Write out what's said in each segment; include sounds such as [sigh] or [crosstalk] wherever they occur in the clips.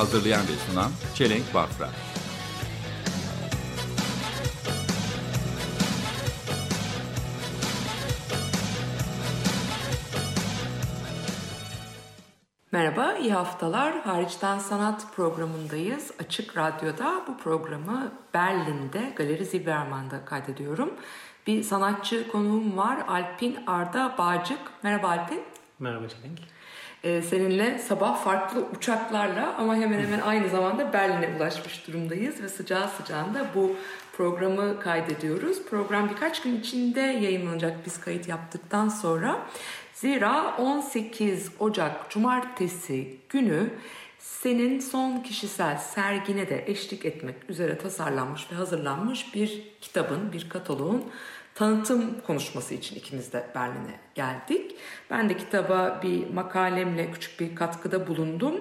Hazırlayan ve sunan Çelenk Bafra. Merhaba, iyi haftalar. Hariçten Sanat programındayız. Açık Radyo'da bu programı Berlin'de Galeri Zilberman'da kaydediyorum. Bir sanatçı konuğum var, Alpin Arda Bağcık. Merhaba Alpin. Merhaba Çelenk. Ee, seninle sabah farklı uçaklarla ama hemen hemen aynı zamanda Berlin'e ulaşmış durumdayız ve sıcağı sıcağında bu programı kaydediyoruz. Program birkaç gün içinde yayınlanacak biz kayıt yaptıktan sonra. Zira 18 Ocak Cumartesi günü senin son kişisel sergine de eşlik etmek üzere tasarlanmış ve hazırlanmış bir kitabın, bir kataloğun tanıtım konuşması için ikimiz de Berlin'e geldik. Ben de kitaba bir makalemle küçük bir katkıda bulundum.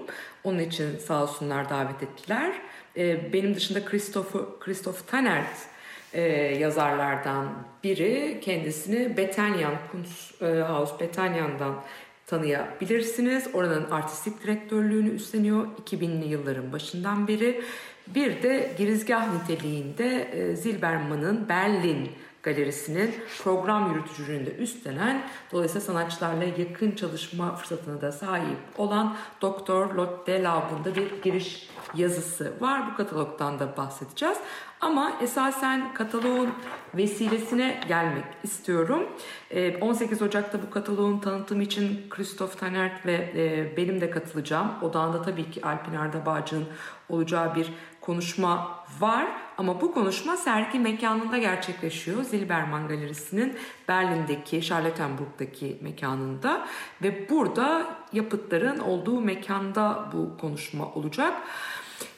Onun için sağ olsunlar davet ettiler. Ee, Benim dışında Christoph, Christoph Tanert e, yazarlardan biri. Kendisini Betanyan, Kunsthaus Betanyan'dan tanıyabilirsiniz. Oranın artistik direktörlüğünü üstleniyor 2000'li yılların başından beri. Bir de girizgah niteliğinde e, Zilberman'ın Berlin Galerisi'nin program yürütücülüğünü de üstlenen, dolayısıyla sanatçılarla yakın çalışma fırsatına da sahip olan Doktor Lotte Laub'un bir giriş yazısı var. Bu katalogdan da bahsedeceğiz. Ama esasen kataloğun vesilesine gelmek istiyorum. Ee, 18 Ocak'ta bu kataloğun tanıtımı için Christoph Tanert ve e, benim de katılacağım. Odağında tabii ki Alpin Arda Bağcı'nın olacağı bir konuşma var. Ama bu konuşma sergi mekanında gerçekleşiyor. Zilberman Galerisi'nin Berlin'deki, Charlottenburg'daki mekanında. Ve burada yapıtların olduğu mekanda bu konuşma olacak.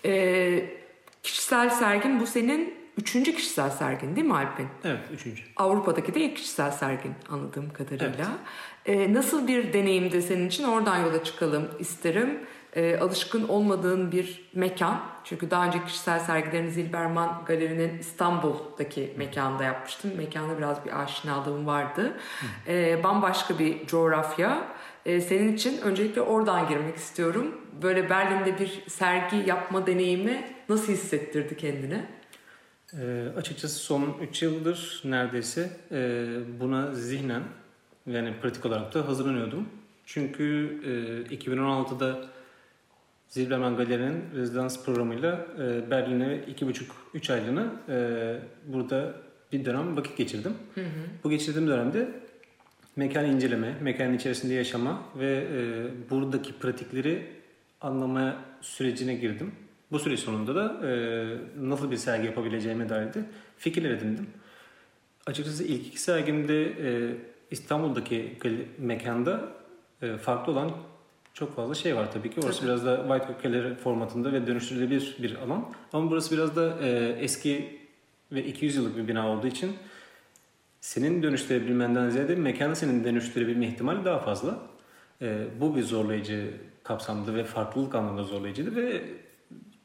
Ee, kişisel sergin bu senin üçüncü kişisel sergin değil mi Alpin? Evet, üçüncü. Avrupa'daki de ilk kişisel sergin anladığım kadarıyla. Ee, nasıl bir deneyimdi senin için? Oradan yola çıkalım isterim. Ee, alışkın olmadığın bir mekan. Çünkü daha önce kişisel sergilerini Zilberman Galeri'nin İstanbul'daki mekanda yapmıştım. Mekanda biraz bir aşinalığım vardı. Ee, bambaşka bir coğrafya. Ee, senin için öncelikle oradan girmek istiyorum. Böyle Berlin'de bir sergi yapma deneyimi nasıl hissettirdi kendine? Ee, açıkçası son 3 yıldır neredeyse e, buna zihnen yani pratik olarak da hazırlanıyordum. Çünkü e, 2016'da Zilberman Galeri'nin rezidans programıyla e, Berlin'e 2,5-3 aylığına e, burada bir dönem vakit geçirdim. Bu geçirdiğim dönemde mekanı inceleme, mekanın içerisinde yaşama ve e, buradaki pratikleri anlama sürecine girdim. Bu süreç sonunda da e, nasıl bir sergi yapabileceğime dair de fikirler edindim. Açıkçası ilk iki sergimde e, İstanbul'daki gal- mekanda e, farklı olan çok fazla şey var tabii ki. Orası Tabii. biraz da White Gallery formatında ve dönüştürülebilir bir alan. Ama burası biraz da e, eski ve 200 yıllık bir bina olduğu için senin dönüştürebilmenden ziyade mekanı senin dönüştürebilme ihtimali daha fazla. Ee, bu bir zorlayıcı kapsamdı ve farklılık anlamında zorlayıcıydı ve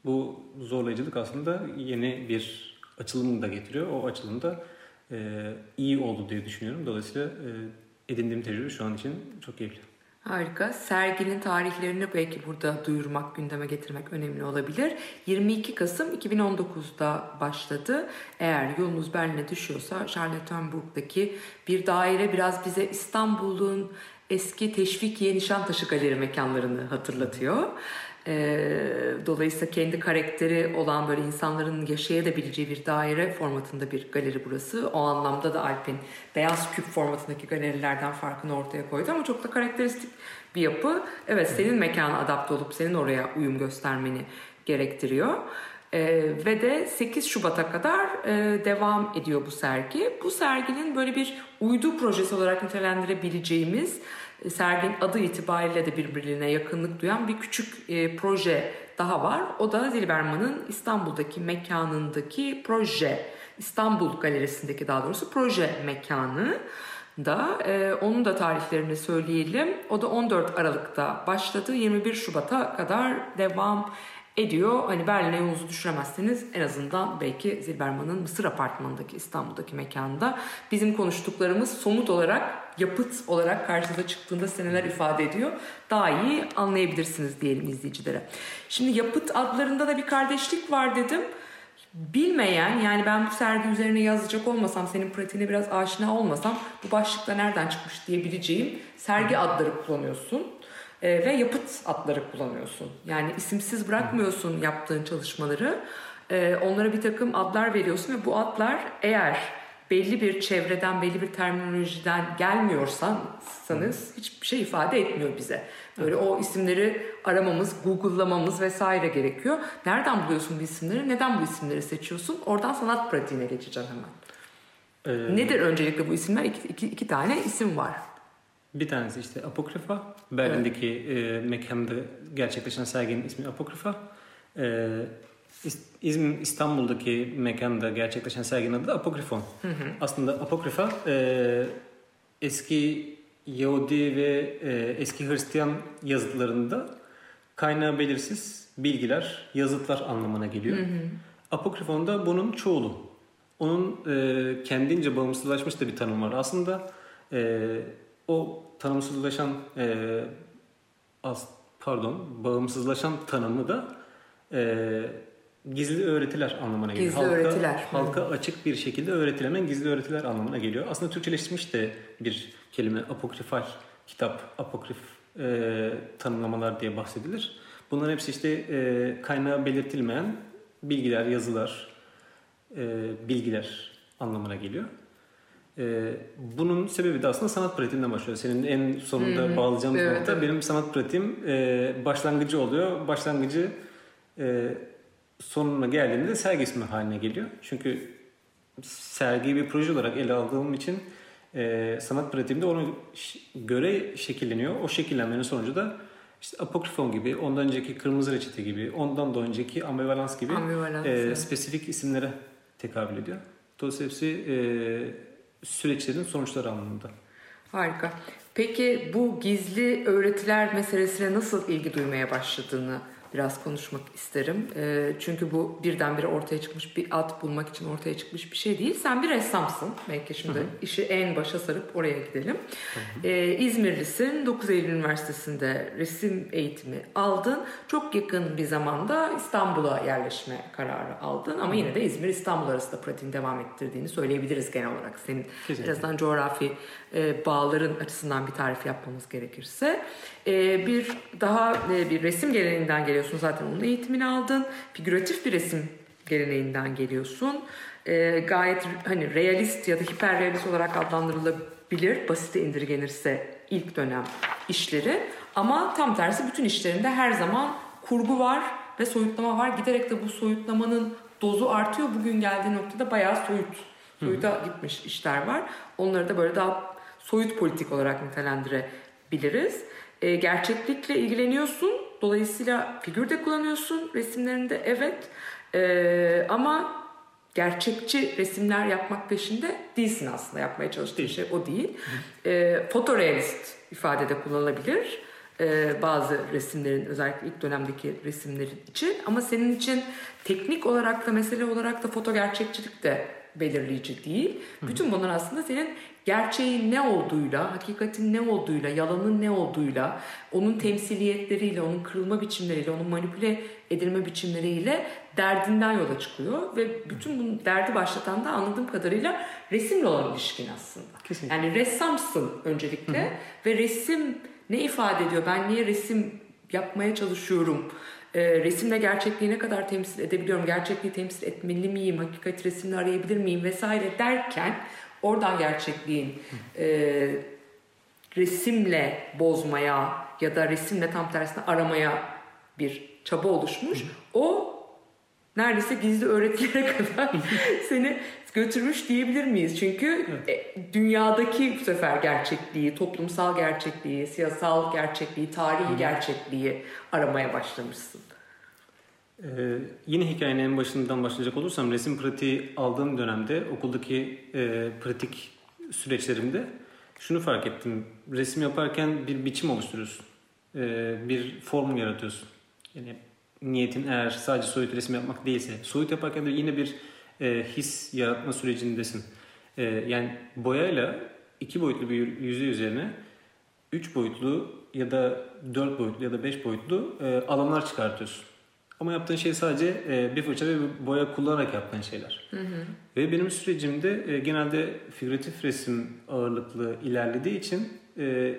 bu zorlayıcılık aslında yeni bir açılımı da getiriyor. O açılım da e, iyi oldu diye düşünüyorum. Dolayısıyla e, edindiğim tecrübe şu an için çok keyifli. Harika. Serginin tarihlerini belki burada duyurmak, gündeme getirmek önemli olabilir. 22 Kasım 2019'da başladı. Eğer yolunuz Berlin'e düşüyorsa Charlottenburg'daki bir daire biraz bize İstanbul'un eski Teşvikiye Nişantaşı Galeri mekanlarını hatırlatıyor. Ee, dolayısıyla kendi karakteri olan böyle insanların yaşayabileceği bir daire formatında bir galeri burası. O anlamda da Alp'in beyaz küp formatındaki galerilerden farkını ortaya koydu ama çok da karakteristik bir yapı. Evet senin mekana adapte olup senin oraya uyum göstermeni gerektiriyor. Ee, ve de 8 Şubat'a kadar e, devam ediyor bu sergi. Bu serginin böyle bir uydu projesi olarak nitelendirebileceğimiz e, serginin adı itibariyle de birbirine yakınlık duyan bir küçük e, proje daha var. O da Zilberman'ın İstanbul'daki mekanındaki proje, İstanbul Galerisi'ndeki daha doğrusu proje mekanı da e, onun da tarihlerini söyleyelim. O da 14 Aralık'ta başladı. 21 Şubat'a kadar devam ediyor. Hani Berlin'e yolunuzu düşüremezseniz en azından belki Zilberman'ın Mısır Apartmanı'ndaki İstanbul'daki mekanında bizim konuştuklarımız somut olarak yapıt olarak karşınıza çıktığında size neler ifade ediyor daha iyi anlayabilirsiniz diyelim izleyicilere. Şimdi yapıt adlarında da bir kardeşlik var dedim. Bilmeyen yani ben bu sergi üzerine yazacak olmasam senin pratiğine biraz aşina olmasam bu başlıkta nereden çıkmış diyebileceğim sergi adları kullanıyorsun e, ve yapıt adları kullanıyorsun. Yani isimsiz bırakmıyorsun yaptığın çalışmaları. E, onlara bir takım adlar veriyorsun ve bu adlar eğer belli bir çevreden, belli bir terminolojiden gelmiyorsanız hiçbir şey ifade etmiyor bize. Böyle o isimleri aramamız, google'lamamız vesaire gerekiyor. Nereden buluyorsun bu isimleri? Neden bu isimleri seçiyorsun? Oradan sanat pratiğine geçeceğim hemen. Ee, Nedir öncelikle bu isimler? İki, iki, iki tane isim var. Bir tanesi işte Apokrifa. Berlin'deki e, mekanda gerçekleşen serginin ismi Apokrifa. E, İzmir İstanbul'daki mekanda gerçekleşen serginin adı da Apokrifon. Aslında Apokrifa e, eski Yahudi ve e, eski Hristiyan yazıtlarında kaynağı belirsiz bilgiler, yazıtlar anlamına geliyor. Apokrifon da bunun çoğulu. Onun e, kendince bağımsızlaşmış da bir tanım var. Aslında e, o tanımsızlaşan e, as, pardon bağımsızlaşan tanımı da e, gizli öğretiler anlamına geliyor. Gizli öğretiler. Halka açık bir şekilde öğretilen gizli öğretiler anlamına geliyor. Aslında Türkçeleşmiş de bir kelime apokrifal kitap, apokrif e, tanımlamalar diye bahsedilir. Bunların hepsi işte e, kaynağı belirtilmeyen bilgiler, yazılar, e, bilgiler anlamına geliyor. E, bunun sebebi de aslında sanat pratiğinden başlıyor. Senin en sonunda bağlayacağımız Evet, nokta evet. benim sanat pratiğim e, başlangıcı oluyor. Başlangıcı e, sonuna geldiğinde de sergi ismi haline geliyor. Çünkü sergiyi bir proje olarak ele aldığım için e, sanat pratiğimde ona göre şekilleniyor. O şekillenmenin sonucu da işte apokrifon gibi, ondan önceki kırmızı reçete gibi, ondan da önceki ambivalans gibi Ambivalans, e, evet. spesifik isimlere tekabül ediyor. Dolayısıyla hepsi e, süreçlerin sonuçları anlamında. Harika. Peki bu gizli öğretiler meselesine nasıl ilgi duymaya başladığını biraz konuşmak isterim. Ee, çünkü bu birdenbire ortaya çıkmış bir ad bulmak için ortaya çıkmış bir şey değil. Sen bir ressamsın. Belki şimdi işi en başa sarıp oraya gidelim. Ee, İzmirlisin. 9 Eylül Üniversitesi'nde resim eğitimi aldın. Çok yakın bir zamanda İstanbul'a yerleşme kararı aldın. Ama yine de İzmir-İstanbul arasında pratiğini devam ettirdiğini söyleyebiliriz genel olarak. Senin Kesinlikle. biraz azından coğrafi e, bağların açısından bir tarif yapmamız gerekirse. E, bir daha e, bir resim geleneğinden geliyorsun zaten onun eğitimini aldın. Figüratif bir resim geleneğinden geliyorsun. E, gayet hani realist ya da hiperrealist olarak adlandırılabilir basite indirgenirse ilk dönem işleri. Ama tam tersi bütün işlerinde her zaman kurgu var ve soyutlama var. Giderek de bu soyutlamanın dozu artıyor. Bugün geldiği noktada bayağı soyut soyuta gitmiş işler var. Onları da böyle daha soyut politik olarak nitelendirebiliriz. Ee, gerçeklikle ilgileniyorsun. Dolayısıyla figür de kullanıyorsun resimlerinde evet. Ee, ama gerçekçi resimler yapmak peşinde değilsin aslında. Yapmaya çalıştığın şey o değil. Ee, fotorealist ifadede kullanılabilir. Ee, bazı resimlerin özellikle ilk dönemdeki resimlerin için ama senin için teknik olarak da mesele olarak da foto gerçekçilik de belirleyici değil. Bütün bunlar aslında senin gerçeğin ne olduğuyla, hakikatin ne olduğuyla, yalanın ne olduğuyla, onun temsiliyetleriyle, onun kırılma biçimleriyle, onun manipüle edilme biçimleriyle derdinden yola çıkıyor ve bütün bu derdi başlatan da anladığım kadarıyla resimle olan ilişkin aslında. Kesinlikle. Yani ressamsın öncelikle ve resim ne ifade ediyor? Ben niye resim yapmaya çalışıyorum? Ee, resimle gerçekliği ne kadar temsil edebiliyorum? Gerçekliği temsil etmeli miyim? Hakikat resimle arayabilir miyim? Vesaire derken oradan gerçekliğin e, resimle bozmaya ya da resimle tam tersine aramaya bir çaba oluşmuş. O neredeyse gizli öğretilere [laughs] kadar seni götürmüş diyebilir miyiz? Çünkü e, dünyadaki bu sefer gerçekliği, toplumsal gerçekliği, siyasal gerçekliği, tarihi gerçekliği aramaya başlamışsın. Ee, yine hikayenin en başından başlayacak olursam resim pratiği aldığım dönemde okuldaki e, pratik süreçlerimde şunu fark ettim. Resim yaparken bir biçim oluşturuyorsun. Ee, bir form yaratıyorsun. Yani niyetin eğer sadece soyut resim yapmak değilse soyut yaparken de yine bir e, his yaratma sürecindesin. E, yani boyayla iki boyutlu bir yüzey üzerine üç boyutlu ya da dört boyutlu ya da beş boyutlu e, alanlar çıkartıyorsun. Ama yaptığın şey sadece e, bir fırça ve bir boya kullanarak yaptığın şeyler. Ve benim sürecimde e, genelde figüratif resim ağırlıklı ilerlediği için e,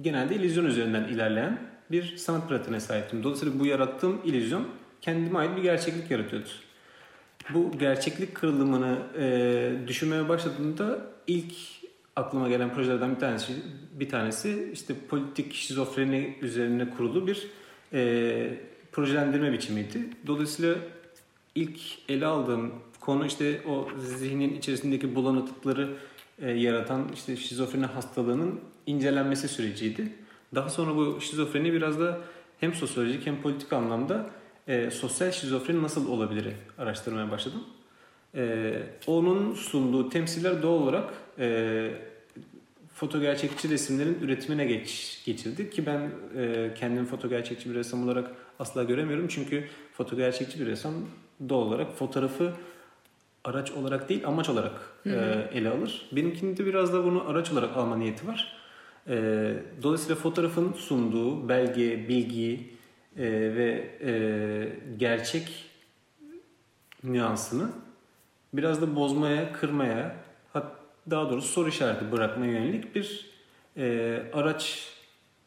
genelde illüzyon üzerinden ilerleyen bir sanat pratiğine sahiptim. Dolayısıyla bu yarattığım illüzyon kendime ait bir gerçeklik yaratıyordu. Bu gerçeklik kırılımını e, düşünmeye başladığımda ilk aklıma gelen projelerden bir tanesi bir tanesi işte politik şizofreni üzerine kurulu bir e, projelendirme biçimiydi. Dolayısıyla ilk ele aldığım konu işte o zihnin içerisindeki bulanıklıkları e, yaratan işte şizofreni hastalığının incelenmesi süreciydi. Daha sonra bu şizofreni biraz da hem sosyolojik hem politik anlamda e, sosyal şizofreni nasıl olabilir araştırmaya başladım. E, onun sunduğu temsiller doğal olarak e, foto gerçekçi resimlerin üretimine geç, geçildi ki ben e, kendimi foto gerçekçi bir ressam olarak asla göremiyorum çünkü foto gerçekçi bir ressam doğal olarak fotoğrafı araç olarak değil amaç olarak e, ele alır. Benimkinde biraz da bunu araç olarak alma niyeti var. E, dolayısıyla fotoğrafın sunduğu belge, bilgi e, ve e, gerçek nüansını biraz da bozmaya, kırmaya, hat, daha doğrusu soru işareti bırakmaya yönelik bir e, araç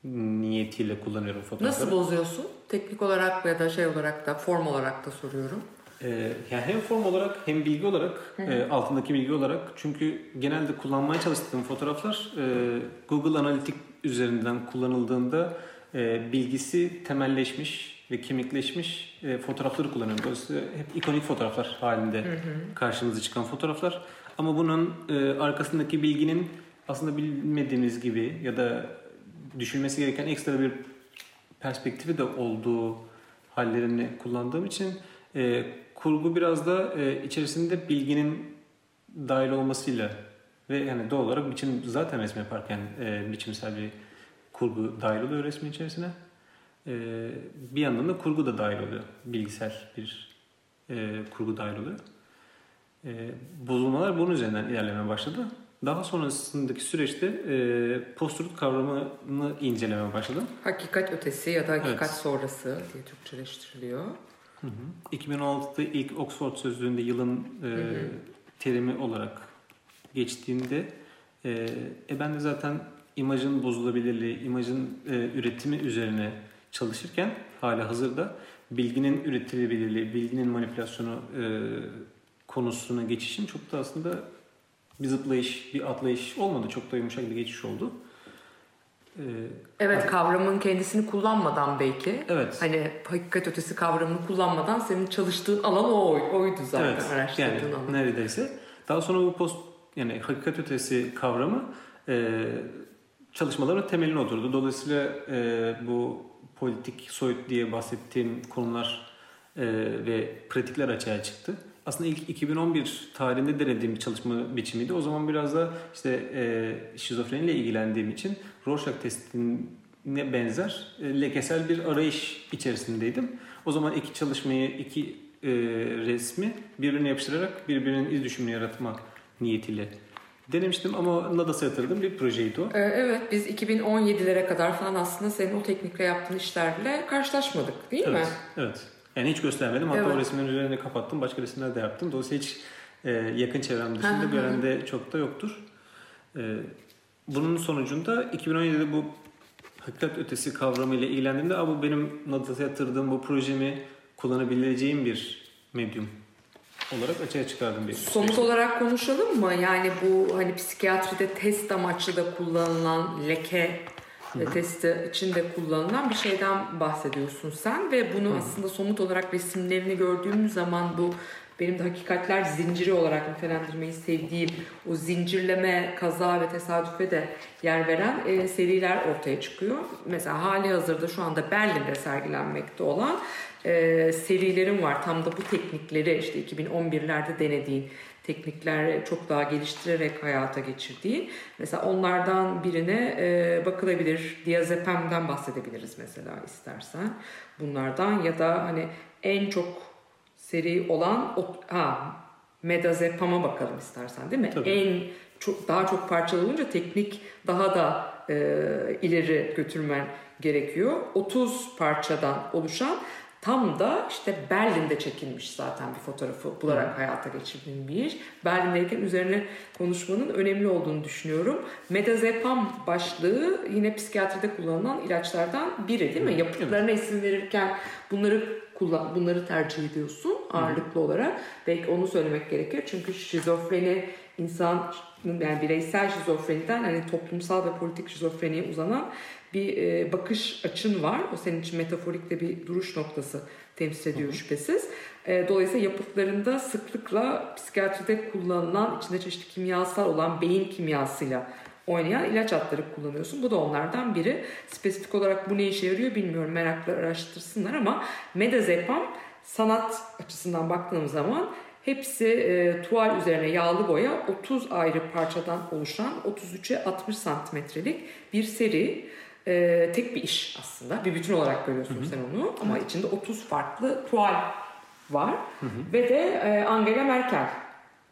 niyetiyle kullanıyorum fotoğrafları. Nasıl bozuyorsun? Teknik olarak ya da şey olarak da form olarak da soruyorum. Ee, yani hem form olarak hem bilgi olarak e, altındaki bilgi olarak çünkü genelde kullanmaya çalıştığım fotoğraflar e, Google Analitik üzerinden kullanıldığında e, bilgisi temelleşmiş ve kemikleşmiş e, fotoğrafları kullanıyorum. Dolayısıyla hep ikonik fotoğraflar halinde karşımıza çıkan fotoğraflar. Ama bunun e, arkasındaki bilginin aslında bilmediğimiz gibi ya da düşünmesi gereken ekstra bir perspektifi de olduğu hallerini kullandığım için e, kurgu biraz da e, içerisinde bilginin dahil olmasıyla ve yani doğal olarak biçim zaten resim yaparken e, biçimsel bir kurgu dahil oluyor resmin içerisine. E, bir yandan da kurgu da dahil oluyor. Bilgisel bir e, kurgu dahil oluyor. E, bozulmalar bunun üzerinden ilerlemeye başladı. Daha sonrasındaki süreçte e, post-truth kavramını incelemeye başladım. Hakikat ötesi ya da hakikat Evet. sonrası diye Türkçeleştiriliyor. 2016'da ilk Oxford Sözlüğü'nde yılın e, terimi olarak geçtiğinde e, e ben de zaten imajın bozulabilirliği, imajın e, üretimi üzerine çalışırken hala hazırda bilginin üretilebilirliği, bilginin manipülasyonu e, konusuna geçişim çok da aslında bir zıplayış, bir atlayış olmadı. Çok da yumuşak bir geçiş oldu. E, Evet kavramın kendisini kullanmadan belki. Evet. Hani hakikat ötesi kavramını kullanmadan senin çalıştığın alan o oydu zaten Evet, araştırdığın yani alan. neredeyse. Daha sonra bu post yani hakikat ötesi kavramı e, çalışmaların temeline oturdu. Dolayısıyla e, bu politik soyut diye bahsettiğim konular e, ve pratikler açığa çıktı. Aslında ilk 2011 tarihinde denediğim bir çalışma biçimiydi. O zaman biraz da işte e, şizofreniyle ilgilendiğim için Rorschach testine benzer e, lekesel bir arayış içerisindeydim. O zaman iki çalışmayı, iki e, resmi birbirine yapıştırarak birbirinin iz düşümünü yaratma niyetiyle denemiştim ama Nadas'a yatırdığım bir projeydi o. Ee, Evet biz 2017'lere kadar falan aslında senin o teknikle yaptığın işlerle karşılaşmadık değil mi? Evet, evet. Yani hiç göstermedim. Hatta Evet. o resimlerin üzerine kapattım. Başka resimler de yaptım. Dolayısıyla hiç e, yakın çevrem dışında görende çok da yoktur. E, bunun sonucunda 2017'de bu hakikat ötesi kavramıyla ilgilendiğimde "Aa, bu benim Nadas'a yatırdığım bu projemi kullanabileceğim bir medyum olarak açığa çıkardım bir Somut süreç. olarak konuşalım mı? Yani bu hani psikiyatride test amaçlı da kullanılan leke e, testi içinde kullanılan bir şeyden bahsediyorsun sen ve bunu aslında somut olarak resimlerini gördüğüm zaman bu benim de hakikatler zinciri olarak nitelendirmeyi sevdiğim o zincirleme, kaza ve tesadüfe de yer veren e, seriler ortaya çıkıyor. Mesela hali hazırda şu anda Berlin'de sergilenmekte olan e, serilerim var. Tam da bu teknikleri işte 2011'lerde denediğin teknikler çok daha geliştirerek hayata geçirdiğin. Mesela onlardan birine e, bakılabilir. Diazepam'dan bahsedebiliriz mesela istersen. Bunlardan ya da hani en çok seri olan ha, Medazepam'a bakalım istersen değil mi? Tabii. En çok daha çok parçalı olunca teknik daha da e, ileri götürmen gerekiyor. 30 parçadan oluşan tam da işte Berlin'de çekilmiş zaten bir fotoğrafı bularak hayata geçirdiğim bir iş. Berlin'deyken üzerine konuşmanın önemli olduğunu düşünüyorum. Medazepam başlığı yine psikiyatride kullanılan ilaçlardan biri değil mi? Yapıtlarına isim verirken bunları kullan, bunları tercih ediyorsun ağırlıklı olarak. Belki onu söylemek gerekiyor. Çünkü şizofreni insan yani bireysel şizofreniden hani toplumsal ve politik şizofreniye uzanan bir e, bakış açın var. O senin için metaforik de bir duruş noktası temsil ediyor şüphesiz. E, dolayısıyla yapıtlarında sıklıkla psikiyatride kullanılan içinde çeşitli kimyasal olan beyin kimyasıyla oynayan ilaç adları kullanıyorsun. Bu da onlardan biri. Spesifik olarak bu ne işe yarıyor bilmiyorum. Meraklı araştırsınlar ama medazepam sanat açısından baktığım zaman hepsi e, tuval üzerine yağlı boya 30 ayrı parçadan oluşan 33'e 60 santimetrelik bir seri. E, tek bir iş aslında. Bir bütün olarak görüyorsun sen onu ama içinde 30 farklı tuval var. Ve de e, Angela Merkel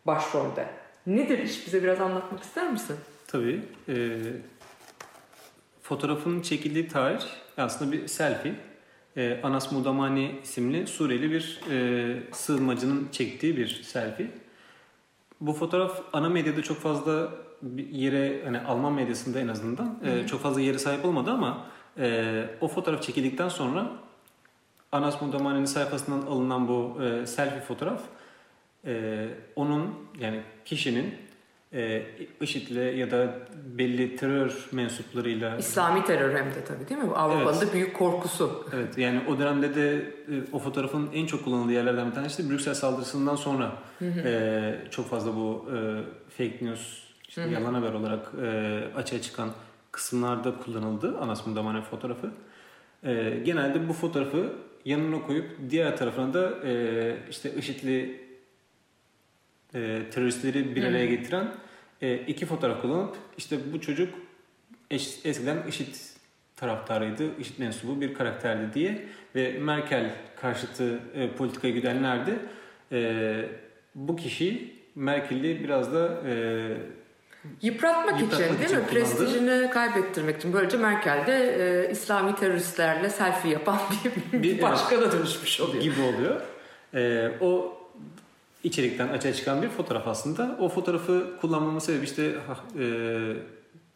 başrolde. Nedir iş? Bize biraz anlatmak ister misin? Tabii. E, fotoğrafın çekildiği tarih aslında bir selfie. E, Anas Mudamani isimli Suriyeli bir e, sığınmacının çektiği bir selfie. Bu fotoğraf ana medyada çok fazla bir yere, hani Alman medyasında en azından e, çok fazla yere sahip olmadı ama e, o fotoğraf çekildikten sonra Anas Mudamani'nin sayfasından alınan bu e, selfie fotoğraf e, onun yani kişinin e, IŞİD'le ya da belli terör mensuplarıyla İslami terör hem de tabii değil mi? Avrupa'nın Evet. da büyük korkusu. Evet yani o dönemde de e, o fotoğrafın en çok kullanıldığı yerlerden bir tanesi de Brüksel saldırısından sonra e, çok fazla bu e, fake news, işte yalan haber olarak e, açığa çıkan kısımlarda kullanıldı. Anas Mudamane fotoğrafı. E, genelde bu fotoğrafı yanına koyup diğer tarafına da e, işte IŞİD'li e, teröristleri bir araya getiren e, iki fotoğraf kullanıp işte bu çocuk eş- eskiden IŞİD taraftarıydı, IŞİD mensubu bir karakterdi diye ve Merkel karşıtı e, politikaya gidenler de e, bu kişi Merkel'i biraz da e, Yıpratmak, Yıpratmak için değil için mi? kullandı. Prestijini kaybettirmek için. Böylece Merkel de e, İslami teröristlerle selfie yapan [laughs] bir, bir başkana dönüşmüş oluyor. gibi oluyor. E, o içerikten açığa çıkan bir fotoğraf aslında. O fotoğrafı kullanmamın sebebi işte e,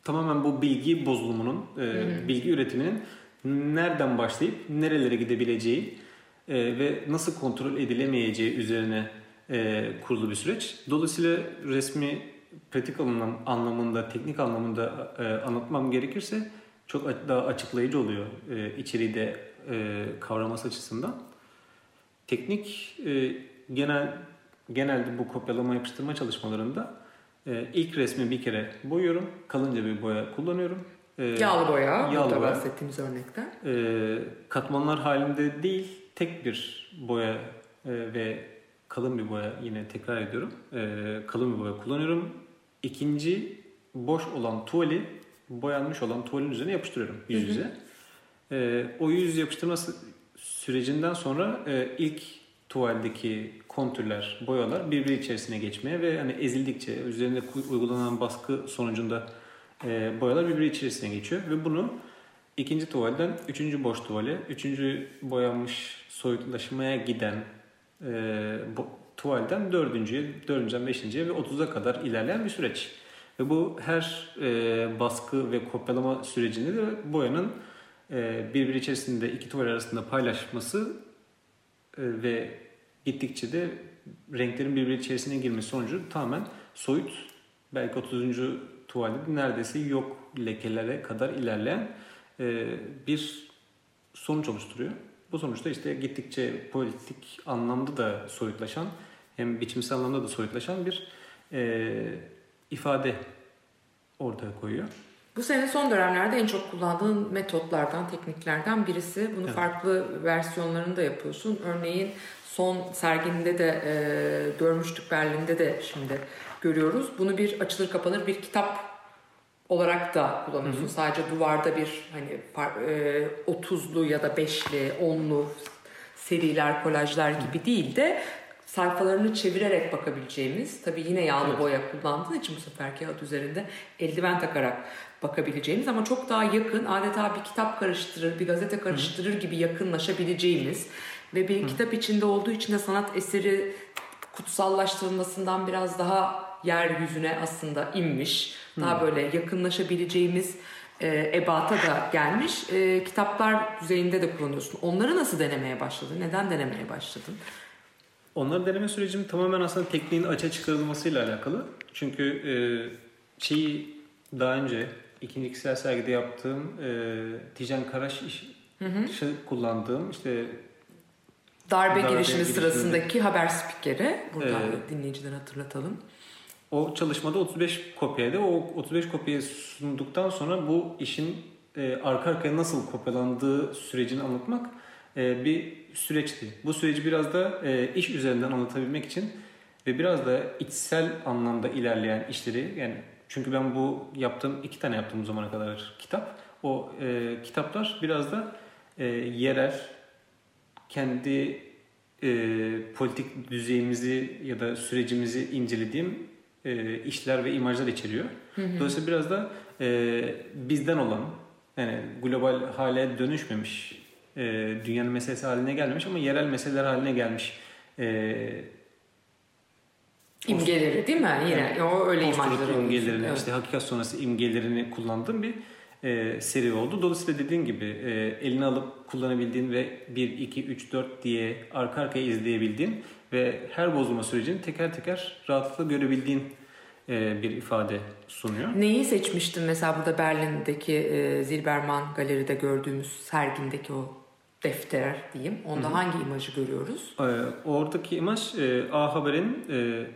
tamamen bu bilgi bozulumunun, e, bilgi üretiminin nereden başlayıp nerelere gidebileceği e, ve nasıl kontrol edilemeyeceği üzerine e, kurulu bir süreç. Dolayısıyla resmi pratik anlam, anlamında, teknik anlamında e, anlatmam gerekirse çok daha açıklayıcı oluyor e, içeriği de e, kavraması açısından. Teknik e, genel genelde bu kopyalama yapıştırma çalışmalarında e, ilk resmi bir kere boyuyorum. Kalınca bir boya kullanıyorum. E, Yağlı boya, Yağlı burada boya. bahsettiğimiz örnekten. e, katmanlar halinde değil, tek bir boya e, ve kalın bir boya yine tekrar ediyorum. E, kalın bir boya kullanıyorum. İkinci boş olan tuvali boyanmış olan tuvalin üzerine yapıştırıyorum yüz yüze. E, o yüz yapıştırma sı- sürecinden sonra e, ilk tuvaldeki kontürler, boyalar birbiri içerisine geçmeye ve hani ezildikçe üzerinde uygulanan baskı sonucunda e, boyalar birbiri içerisine geçiyor ve bunu ikinci tuvalden üçüncü boş tuvale, üçüncü boyanmış soyutlaşmaya giden tuvalden dördüncüye, dördüncüden beşinciye ve otuza kadar ilerleyen bir süreç. Ve bu her e, baskı ve kopyalama sürecinde de boyanın e, birbiri içerisinde iki tuval arasında paylaşması e, ve gittikçe de renklerin birbiri içerisine girmesi sonucu tamamen soyut belki 30. tuvalde neredeyse yok lekelere kadar ilerleyen e, bir sonuç oluşturuyor. Bu sonuçta işte gittikçe politik anlamda da soyutlaşan hem biçimsel anlamda da soyutlaşan bir e, ifade ortaya koyuyor. Bu senin son dönemlerde en çok kullandığın metotlardan, tekniklerden birisi. Bunu farklı versiyonlarını da yapıyorsun. Örneğin son serginde de e, görmüştük Berlin'de de şimdi görüyoruz. Bunu bir açılır kapanır bir kitap olarak da kullanıyorsun. Sadece duvarda bir hani e, 30'lu ya da 5'li, 10'lu seriler, kolajlar gibi değil de sayfalarını çevirerek bakabileceğimiz, tabii yine yağlı Evet. boya kullandığın için bu sefer kağıt üzerinde eldiven takarak bakabileceğimiz ama çok daha yakın, adeta bir kitap karıştırır, bir gazete karıştırır gibi yakınlaşabileceğimiz ve bir kitap içinde olduğu için de sanat eseri kutsallaştırılmasından biraz daha yeryüzüne aslında inmiş. Daha böyle yakınlaşabileceğimiz e, ebata da gelmiş. E, kitaplar düzeyinde de kullanıyorsun. Onları nasıl denemeye başladın? Neden denemeye başladın? Onları deneme sürecim tamamen aslında tekniğin açığa çıkarılmasıyla alakalı. Çünkü e, şeyi daha önce ikinci kişisel sergide yaptığım e, Tijan Karaş iş, kullandığım işte Darbe, Darbe girişimi girişimi. sırasındaki haber spikeri. Burada Evet. dinleyicilere hatırlatalım. O çalışmada 35 kopyaydı. O 35 kopyayı sunduktan sonra bu işin e, arka arkaya nasıl kopyalandığı sürecini anlatmak e, bir süreçti. Bu süreci biraz da e, iş üzerinden anlatabilmek için ve biraz da içsel anlamda ilerleyen işleri yani çünkü ben bu yaptığım iki tane yaptığım zamana kadar kitap. O e, kitaplar biraz da e, yerel kendi e, politik düzeyimizi ya da sürecimizi incelediğim e, işler ve imajlar içeriyor. Dolayısıyla biraz da e, bizden olan yani global hale dönüşmemiş e, dünyanın meselesi haline gelmemiş ama yerel meseleler haline gelmiş e, İmgeleri değil mi? Yine o öyle post-truth imajlar alıyorsun. imgelerini, Evet. işte hakikat sonrası imgelerini kullandığım bir e, seri oldu. Dolayısıyla dediğin gibi e, eline alıp kullanabildiğin ve 1, 2, 3, 4 diye arka arkaya izleyebildiğin ve her bozulma sürecini teker teker rahatlıkla görebildiğin e, bir ifade sunuyor. Neyi seçmiştin mesela burada Berlin'deki e, Zilberman Galeri'de gördüğümüz sergindeki o defter diyeyim. Onda hangi imajı görüyoruz? Ee, oradaki imaj e, A Haber'in e,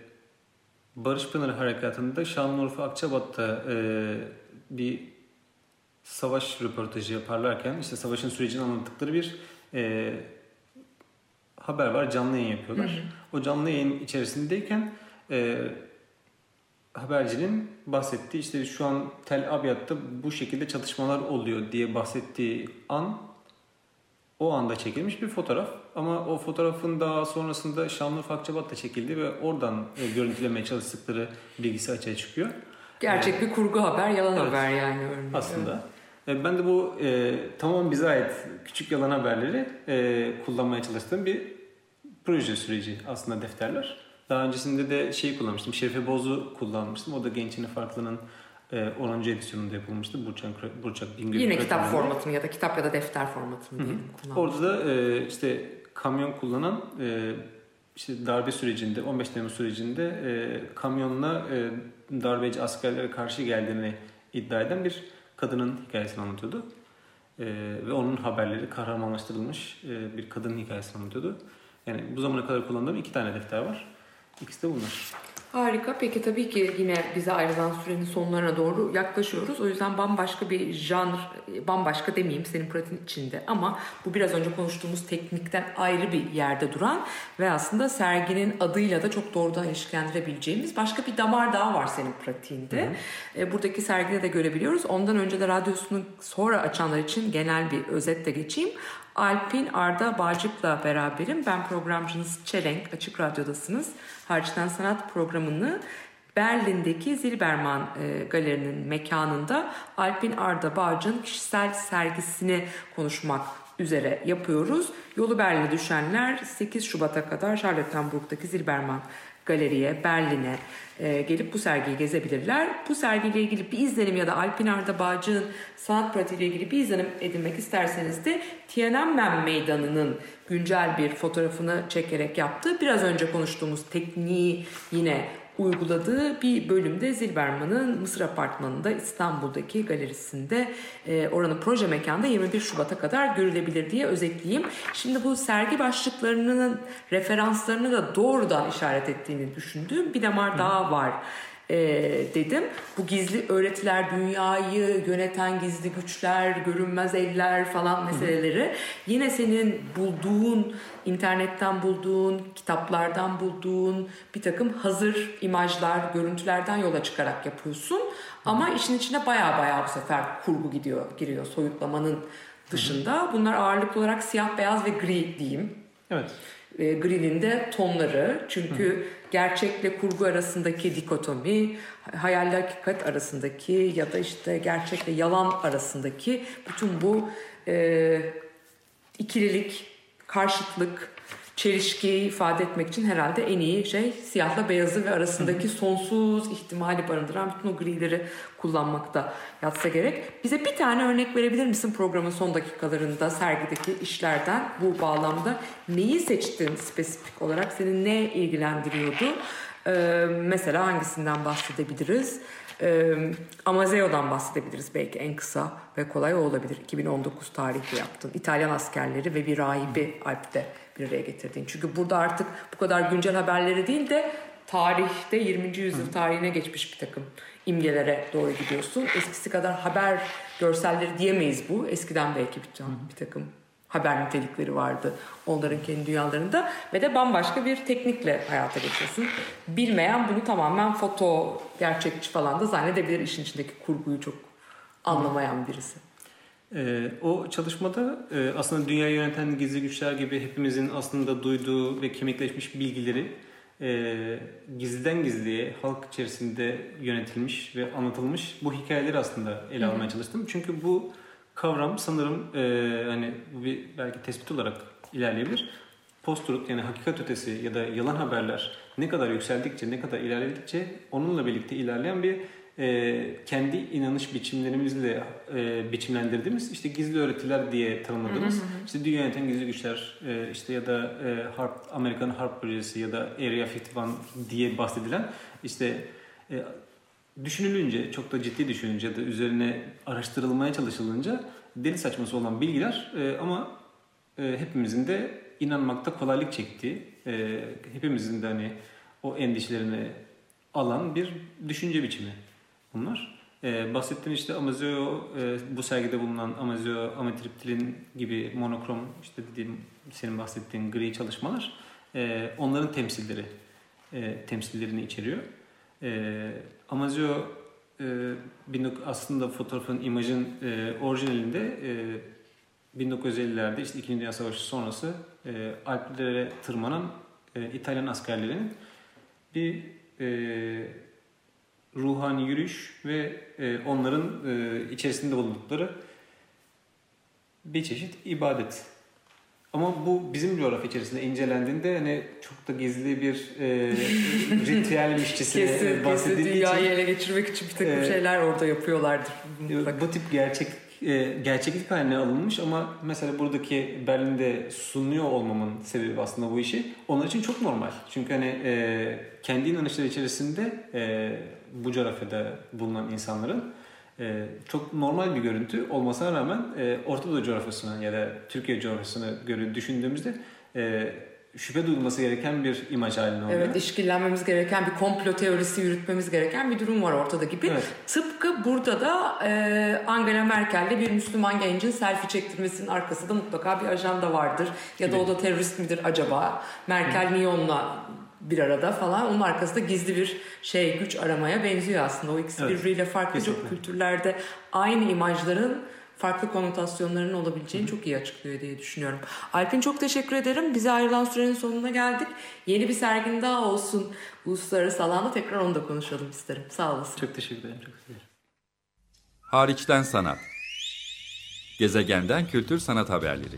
Barış Pınarı Harekatı'nda Şanlıurfa Akçabat'ta e, bir savaş röportajı yaparlarken işte savaşın sürecini anlattıkları bir e, haber var. Canlı yayın yapıyorlar. O canlı yayın içerisindeyken e, habercinin bahsettiği işte şu an Tel Abyad'da bu şekilde çatışmalar oluyor diye bahsettiği an o anda çekilmiş bir fotoğraf ama o fotoğrafın daha sonrasında Şanlıurfa Akçabat'ta çekildi ve oradan e, görüntülemeye çalıştıkları bilgisi açığa çıkıyor. Gerçek bir kurgu haber, yalan Evet. haber yani örneğin. Aslında. E, Ben de bu e, tamamen bize ait küçük yalan haberleri e, kullanmaya çalıştığım bir proje süreci aslında defterler. Daha öncesinde de şeyi kullanmıştım. Şerife Boz'u kullanmıştım. O da Gençliğin Farklı'nın e, 10. edisyonunda yapılmıştı. Burçak, Burçak Bingöl Yine kitap formatını ya da kitap ya da defter formatını kullanmış. Orada da e, işte kamyon kullanan e, işte darbe sürecinde 15 Temmuz sürecinde e, kamyonla e, darbeci askerlere karşı geldiğini iddia eden bir kadının hikayesini anlatıyordu. E, ve onun haberleri kahramanlaştırılmış e, bir kadının hikayesini anlatıyordu. Yani bu zamana kadar kullandığım iki tane defter var. İkisi de bunlar. Harika. Peki tabii ki yine bize ayrılan sürenin sonlarına doğru yaklaşıyoruz. O yüzden bambaşka bir janr, bambaşka demeyeyim senin pratiğin içinde ama bu biraz önce konuştuğumuz teknikten ayrı bir yerde duran ve aslında serginin adıyla da çok doğrudan ilişkilendirebileceğimiz başka bir damar daha var senin pratiğinde. E, Buradaki sergide de görebiliyoruz. Ondan önce de radyosunu sonra açanlar için genel bir özetle geçeyim. Alpin Arda Bağcık'la beraberim. Ben programcınız Çelenk. Açık Radyo'dasınız. Harçtan Sanat programını Berlin'deki Zilberman e, Galeri'nin mekanında Alpin Arda Bağcık'ın kişisel sergisini konuşmak üzere yapıyoruz. Yolu Berlin'e düşenler 8 Şubat'a kadar Charlottenburg'daki Zilberman Galeri'ye, Berlin'e e, gelip bu sergiyi gezebilirler. Bu sergiyle ilgili bir izlenim ya da Alpin Arda Bağcık'ın sanat pratiğiyle ilgili bir izlenim edinmek isterseniz de Tiananmen Meydanı'nın güncel bir fotoğrafını çekerek yaptığı biraz önce konuştuğumuz tekniği yine uyguladığı bir bölümde Zilberman'ın Mısır Apartmanı'nda İstanbul'daki galerisinde e, oranın proje mekanda 21 Şubat'a kadar görülebilir diye özetleyeyim. Şimdi bu sergi başlıklarının referanslarını da doğrudan işaret ettiğini düşündüğüm bir damar daha var e, dedim. Bu gizli öğretiler, dünyayı yöneten gizli güçler, görünmez eller falan meseleleri yine senin bulduğun, internetten bulduğun, kitaplardan bulduğun bir takım hazır imajlar, görüntülerden yola çıkarak yapıyorsun. Ama işin içine baya baya bu sefer kurgu gidiyor, giriyor soyutlamanın dışında. Bunlar ağırlıklı olarak siyah, beyaz ve gri diyeyim Evet. e, Green'in de tonları. Çünkü gerçekle kurgu arasındaki dikotomi, hayalle hakikat arasındaki ya da işte gerçekle yalan arasındaki bütün bu e, ikililik, karşıtlık, çelişkiyi ifade etmek için herhalde en iyi şey siyahla beyazı ve arasındaki sonsuz ihtimali barındıran bütün o grileri kullanmakta yatsa gerek. Bize bir tane örnek verebilir misin programın son dakikalarında sergideki işlerden bu bağlamda? Neyi seçtin spesifik olarak? Seni ne ilgilendiriyordu? Ee, mesela hangisinden bahsedebiliriz? Ee, Amazeo'dan bahsedebiliriz belki en kısa ve kolay o olabilir. 2019 tarihli yaptın. İtalyan askerleri ve bir rahibi Alp'te bir araya getirdin. Çünkü burada artık bu kadar güncel haberleri değil de tarihte 20. yüzyıl tarihine geçmiş bir takım imgelere doğru gidiyorsun. Eskisi kadar haber görselleri diyemeyiz bu. Eskiden belki bir, bir takım haber nitelikleri vardı onların kendi dünyalarında ve de bambaşka bir teknikle hayata geçiyorsun. Bilmeyen bunu tamamen foto gerçekçi falan da zannedebilir işin içindeki kurguyu çok anlamayan birisi. Ee, o çalışmada e, aslında dünyayı yöneten gizli güçler gibi hepimizin aslında duyduğu ve kemikleşmiş bilgileri e, gizliden gizliye halk içerisinde yönetilmiş ve anlatılmış bu hikayeleri aslında ele almaya çalıştım. Çünkü bu kavram sanırım e, hani bu bir belki tespit olarak ilerleyebilir. Post-truth yani hakikat ötesi ya da yalan haberler ne kadar yükseldikçe, ne kadar ilerledikçe onunla birlikte ilerleyen bir e, kendi inanış biçimlerimizle e, biçimlendirdiğimiz işte gizli öğretiler diye tanımladığımız işte dünya yöneten gizli güçler e, işte ya da e, Harp, Amerikan Harp Projesi ya da Area 51 diye bahsedilen işte e, düşünülünce çok da ciddi düşününce ya da üzerine araştırılmaya çalışılınca deli saçması olan bilgiler e, ama e, hepimizin de inanmakta kolaylık çektiği e, hepimizin de hani o endişelerini alan bir düşünce biçimi bunlar. Ee, bahsettiğim işte Amazeo, e, bu sergide bulunan Amazeo, Amitriptilin gibi monokrom, işte dediğim senin bahsettiğin gri çalışmalar, e, onların temsilleri, e, temsillerini içeriyor. E, Amazeo e, aslında fotoğrafın, imajın e, orijinalinde e, 1950'lerde işte 2. Dünya Savaşı sonrası e, Alplere tırmanan e, İtalyan askerlerinin bir e, ruhani yürüyüş ve e, onların e, içerisinde bulundukları bir çeşit ibadet. Ama bu bizim coğrafya içerisinde incelendiğinde hani çok da gizli bir e, [laughs] ritüelmişçesine Kesin, kesin bahsedildiği dünyayı için ele geçirmek için bir takım Evet. şeyler orada yapıyorlardır. mutlaka. bu tip gerçek e, gerçeklik haline alınmış ama mesela buradaki Berlin'de sunuyor olmamın sebebi aslında bu işi onlar için çok normal. Çünkü hani e, kendi inanışları içerisinde e, bu coğrafyada bulunan insanların e, çok normal bir görüntü olmasına rağmen e, Orta Doğu coğrafyasına ya da Türkiye coğrafyasına göre düşündüğümüzde e, şüphe duyulması gereken bir imaj haline oluyor. Evet işkillenmemiz gereken bir komplo teorisi yürütmemiz gereken bir durum var ortada gibi. Evet. Tıpkı burada da e, Angela Merkel'le bir Müslüman gencin selfie çektirmesinin arkasında mutlaka bir ajanda vardır. Ya da o da terörist midir acaba? Merkel niye onunla bir arada falan. Onun arkasında gizli bir şey güç aramaya benziyor aslında. O ikisi Evet, birbiriyle farklı çok kültürlerde aynı imajların farklı konotasyonlarının olabileceğini çok iyi açıklıyor diye düşünüyorum. Alpin çok teşekkür ederim. Bize ayrılan sürenin sonuna geldik. Yeni bir sergin daha olsun uluslararası alanda tekrar onu da konuşalım isterim. Sağ olasın. Çok teşekkür ederim. Çok teşekkür ederim. Hariçten sanat. Gezegenden kültür sanat haberleri.